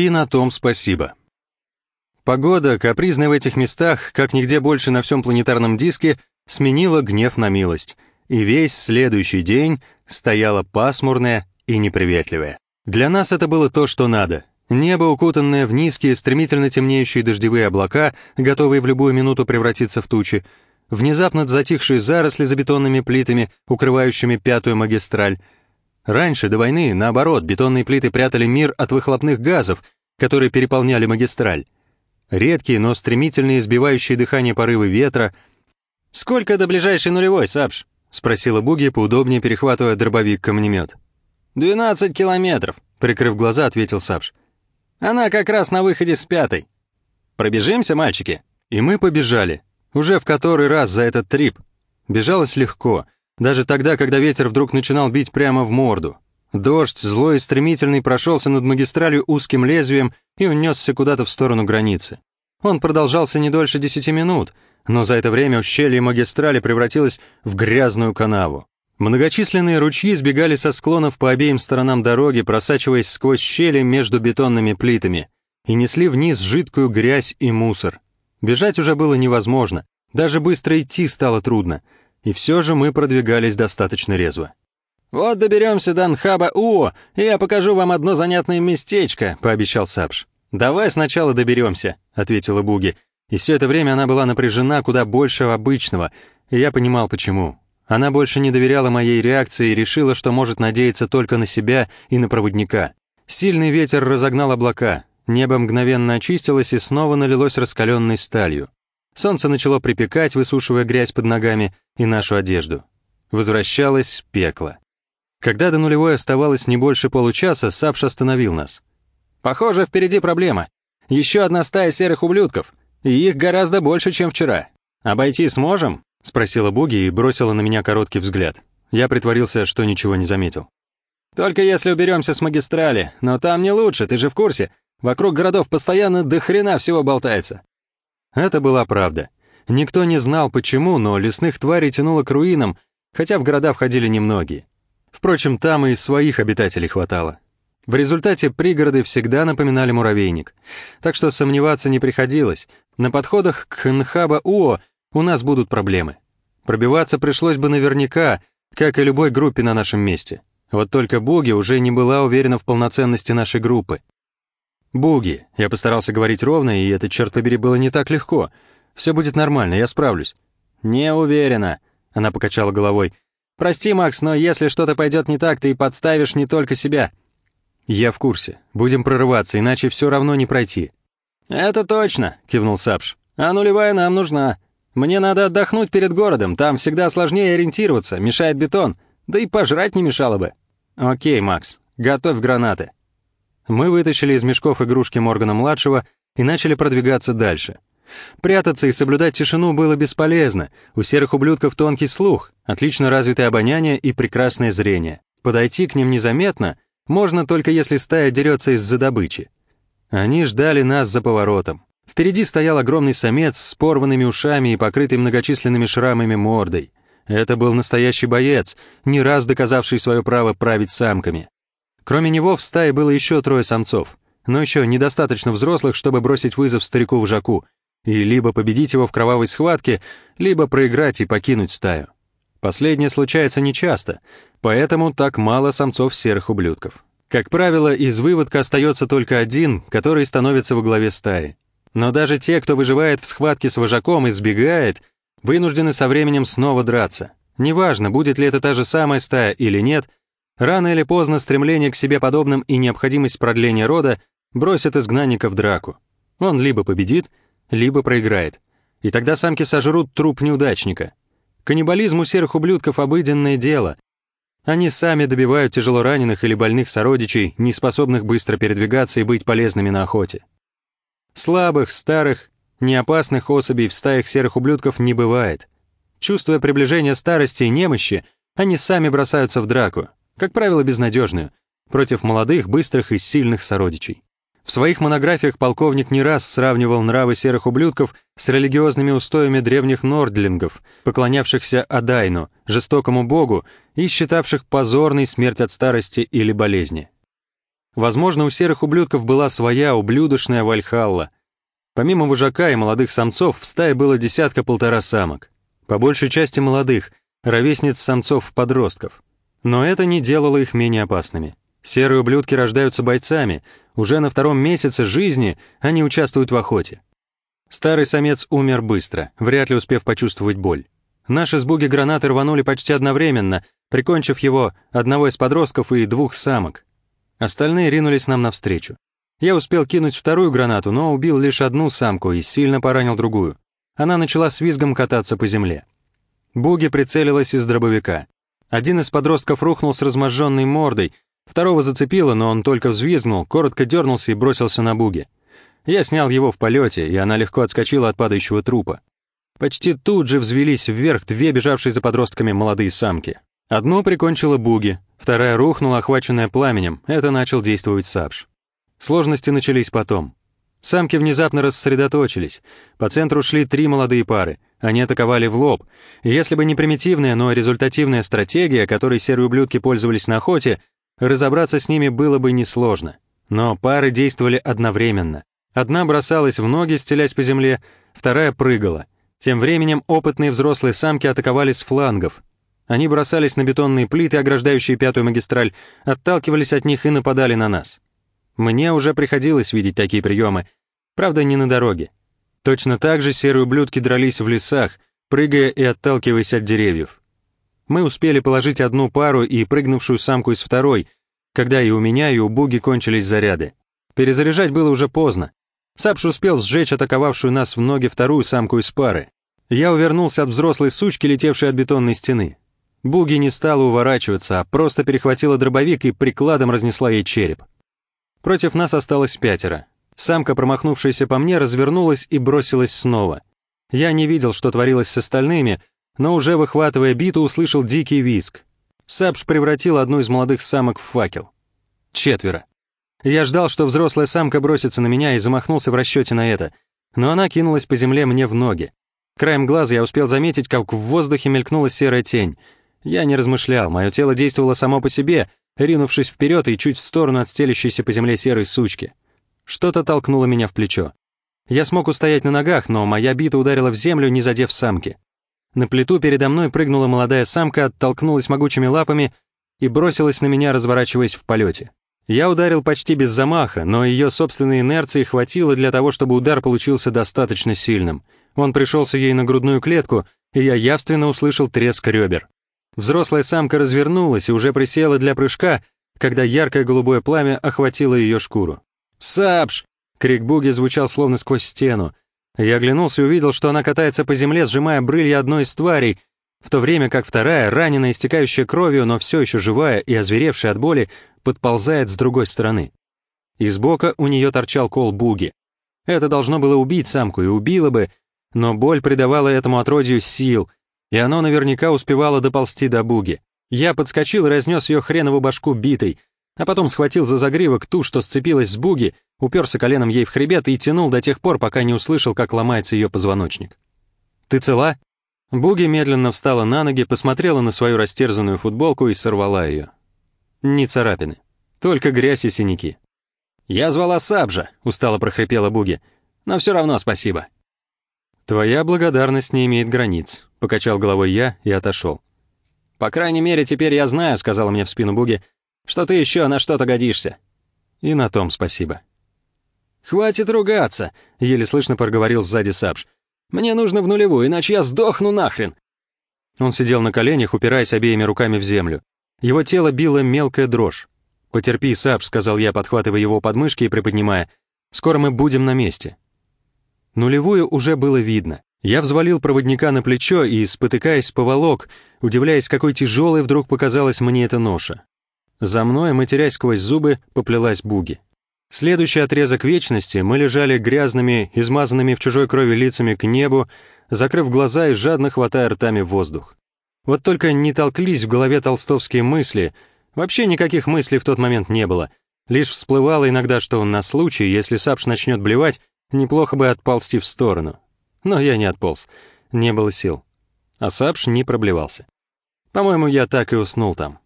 И на том спасибо. Погода, капризная в этих местах, как нигде больше на всем планетарном диске, сменила гнев на милость, и весь следующий день стояла пасмурная и неприветливая. Для нас это было то, что надо. Небо, укутанное в низкие, стремительно темнеющие дождевые облака, готовые в любую минуту превратиться в тучи, внезапно затихшие заросли за бетонными плитами, укрывающими пятую магистраль. Раньше, до войны, наоборот, бетонные плиты прятали мир от выхлопных газов, которые переполняли магистраль. Редкие, но стремительные, избивающие дыхание порывы ветра. «Сколько до ближайшей нулевой, Сапш?» — спросила Буги, поудобнее перехватывая дробовик-камнемет. «Двенадцать километров», — прикрыв глаза, ответил Сапш. Она как раз на выходе с пятой. Пробежимся, мальчики?» И мы побежали. Уже в который раз за этот трип. Бежалось легко, даже тогда, когда ветер вдруг начинал бить прямо в морду. Дождь, злой и стремительный, прошелся над магистралью узким лезвием и унесся куда-то в сторону границы. Он продолжался не дольше десяти минут, но за это время ущелье магистрали превратилось в грязную канаву. Многочисленные ручьи сбегали со склонов по обеим сторонам дороги, просачиваясь сквозь щели между бетонными плитами, и несли вниз жидкую грязь и мусор. Бежать уже было невозможно, даже быстро идти стало трудно, и все же мы продвигались достаточно резво. «Вот доберемся до Нхаба-Уо, и я покажу вам одно занятное местечко», — пообещал Сапш. «Давай сначала доберемся», — ответила Буги, и все это время она была напряжена куда больше обычного, и я понимал, почему. Она больше не доверяла моей реакции и решила, что может надеяться только на себя и на проводника. Сильный ветер разогнал облака, небо мгновенно очистилось и снова налилось раскаленной сталью. Солнце начало припекать, высушивая грязь под ногами и нашу одежду. Возвращалось пекло. Когда до нулевой оставалось не больше получаса, Сапш остановил нас. «Похоже, впереди проблема. Еще одна стая серых ублюдков, и их гораздо больше, чем вчера. Обойти сможем?» — спросила Буги и бросила на меня короткий взгляд. Я притворился, что ничего не заметил. «Только если уберемся с магистрали, но там не лучше, ты же в курсе. Вокруг городов постоянно до хрена всего болтается». Это была правда. Никто не знал, почему, но лесных тварей тянуло к руинам, хотя в города входили немногие. Впрочем, там и своих обитателей хватало. В результате пригороды всегда напоминали муравейник. Так что сомневаться не приходилось. На подходах к Нхаба-Уо у нас будут проблемы. Пробиваться пришлось бы наверняка, как и любой группе на нашем месте. Вот только Буги уже не была уверена в полноценности нашей группы. «Буги», я постарался говорить ровно, и это, черт побери, было не так легко. «Все будет нормально, я справлюсь». «Не уверена», — она покачала головой. «Прости, Макс, но если что-то пойдет не так, ты подставишь не только себя». «Я в курсе. Будем прорываться, иначе все равно не пройти». «Это точно», — кивнул Сапш. «А нулевая нам нужна. Мне надо отдохнуть перед городом, там всегда сложнее ориентироваться, мешает бетон, да и пожрать не мешало бы. Окей, Макс, готовь гранаты. Мы вытащили из мешков игрушки Моргана-младшего и начали продвигаться дальше. Прятаться и соблюдать тишину было бесполезно. У серых ублюдков тонкий слух, отлично развитое обоняние и прекрасное зрение. Подойти к ним незаметно можно только если стая дерется из-за добычи. Они ждали нас за поворотом. Впереди стоял огромный самец с порванными ушами и покрытый многочисленными шрамами мордой. Это был настоящий боец, не раз доказавший свое право править самками. Кроме него в стае было еще трое самцов, но еще недостаточно взрослых, чтобы бросить вызов старику-вожаку и либо победить его в кровавой схватке, либо проиграть и покинуть стаю. Последнее случается нечасто, поэтому так мало самцов серых ублюдков. Как правило, из выводка остается только один, который становится во главе стаи. Но даже те, кто выживает в схватке с вожаком и сбегает, вынуждены со временем снова драться. Неважно, будет ли это та же самая стая или нет, рано или поздно стремление к себе подобным и необходимость продления рода бросят изгнанника в драку. Он либо победит, либо проиграет. И тогда самки сожрут труп неудачника. Каннибализм у серых ублюдков обыденное дело. Они сами добивают тяжелораненых или больных сородичей, не способных быстро передвигаться и быть полезными на охоте. Слабых, старых, неопасных особей в стаях серых ублюдков не бывает. Чувствуя приближение старости и немощи, они сами бросаются в драку, как правило, безнадежную, против молодых, быстрых и сильных сородичей. В своих монографиях полковник не раз сравнивал нравы серых ублюдков с религиозными устоями древних нордлингов, поклонявшихся Адайну, жестокому богу, и считавших позорной смерть от старости или болезни. Возможно, у серых ублюдков была своя ублюдочная вальхалла. Помимо вожака и молодых самцов, в стае было десятка-полтора самок. По большей части молодых, ровесниц самцов-подростков. Но это не делало их менее опасными. Серые ублюдки рождаются бойцами, уже на втором месяце жизни они участвуют в охоте. Старый самец умер быстро, вряд ли успев почувствовать боль. Наши с буги гранаты рванули почти одновременно, прикончив его, одного из подростков и двух самок. Остальные ринулись нам навстречу. Я успел кинуть вторую гранату, но убил лишь одну самку и сильно поранил другую. Она начала с визгом кататься по земле. Буги прицелилась из дробовика. Один из подростков рухнул с разможженной мордой, второго зацепило, но он только взвизгнул, коротко дернулся и бросился на Буги. Я снял его в полете, и она легко отскочила от падающего трупа. Почти тут же взвелись вверх две бежавшие за подростками молодые самки. Одну прикончила Буги, вторая рухнула, охваченная пламенем, это начал действовать Сапш. Сложности начались потом. Самки внезапно рассредоточились. По центру шли три молодые пары. Они атаковали в лоб. Если бы не примитивная, но результативная стратегия, которой серые ублюдки пользовались на охоте, разобраться с ними было бы несложно. Но пары действовали одновременно. Одна бросалась в ноги, стелясь по земле, вторая прыгала. Тем временем опытные взрослые самки атаковали с флангов. Они бросались на бетонные плиты, ограждающие пятую магистраль, отталкивались от них и нападали на нас. Мне уже приходилось видеть такие приемы, правда, не на дороге. Точно так же серые ублюдки дрались в лесах, прыгая и отталкиваясь от деревьев. Мы успели положить одну пару и прыгнувшую самку из второй, когда и у меня, и у Буги кончились заряды. Перезаряжать было уже поздно. Сапш успел сжечь атаковавшую нас в ноги вторую самку из пары. Я увернулся от взрослой сучки, летевшей от бетонной стены. Буги не стала уворачиваться, а просто перехватила дробовик и прикладом разнесла ей череп. Против нас осталось пятеро. Самка, промахнувшаяся по мне, развернулась и бросилась снова. Я не видел, что творилось с остальными, но уже выхватывая биту, услышал дикий визг. Сапш превратил одну из молодых самок в факел. Четверо. Я ждал, что взрослая самка бросится на меня и замахнулся в расчете на это, но она кинулась по земле мне в ноги. Краем глаза я успел заметить, как в воздухе мелькнула серая тень. Я не размышлял, мое тело действовало само по себе, ринувшись вперед и чуть в сторону от стелящейся по земле серой сучки. Что-то толкнуло меня в плечо. Я смог устоять на ногах, но моя бита ударила в землю, не задев самки. На плиту передо мной прыгнула молодая самка, оттолкнулась могучими лапами и бросилась на меня, разворачиваясь в полете. Я ударил почти без замаха, но ее собственной инерции хватило для того, чтобы удар получился достаточно сильным. Он пришелся ей на грудную клетку, и я явственно услышал треск ребер. Взрослая самка развернулась и уже присела для прыжка, когда яркое голубое пламя охватило ее шкуру. «Сапш!» — крик Буги звучал словно сквозь стену. Я оглянулся и увидел, что она катается по земле, сжимая брылья одной из тварей, в то время как вторая, раненая, истекающая кровью, но все еще живая и озверевшая от боли, подползает с другой стороны. Из бока у нее торчал кол Буги. Это должно было убить самку и убило бы, но боль придавала этому отродью сил — и оно наверняка успевало доползти до буги. Я подскочил и разнес ее хренову башку битой, а потом схватил за загривок ту, что сцепилась с буги, уперся коленом ей в хребет и тянул до тех пор, пока не услышал, как ломается ее позвоночник. «Ты цела?» Буги медленно встала на ноги, посмотрела на свою растерзанную футболку и сорвала ее. Ни царапины, только грязь и синяки. «Я звала Сабжа», — устало прохрипела Буги, — «но все равно спасибо». «Твоя благодарность не имеет границ», — покачал головой я и отошел. «По крайней мере, теперь я знаю», — сказала мне в спину Буги, «что ты еще на что-то годишься». И на том спасибо. «Хватит ругаться», — еле слышно проговорил сзади Сапш. «Мне нужно в нулевую, иначе я сдохну нахрен». Он сидел на коленях, упираясь обеими руками в землю. Его тело било мелкая дрожь. «Потерпи, Сапш», — сказал я, подхватывая его подмышки и приподнимая. «Скоро мы будем на месте». Нулевую уже было видно. Я взвалил проводника на плечо и, спотыкаясь, поволок, удивляясь, какой тяжелой вдруг показалась мне эта ноша. За мной, матерясь сквозь зубы, поплелась буги. Следующий отрезок вечности мы лежали грязными, измазанными в чужой крови лицами к небу, закрыв глаза и жадно хватая ртами воздух. Вот только не толклись в голове толстовские мысли, вообще никаких мыслей в тот момент не было, лишь всплывало иногда, что на случай, если Сапш начнет блевать, Неплохо бы отползти в сторону. Но я не отполз. Не было сил. А Сапш не проблевался. По-моему, я так и уснул там.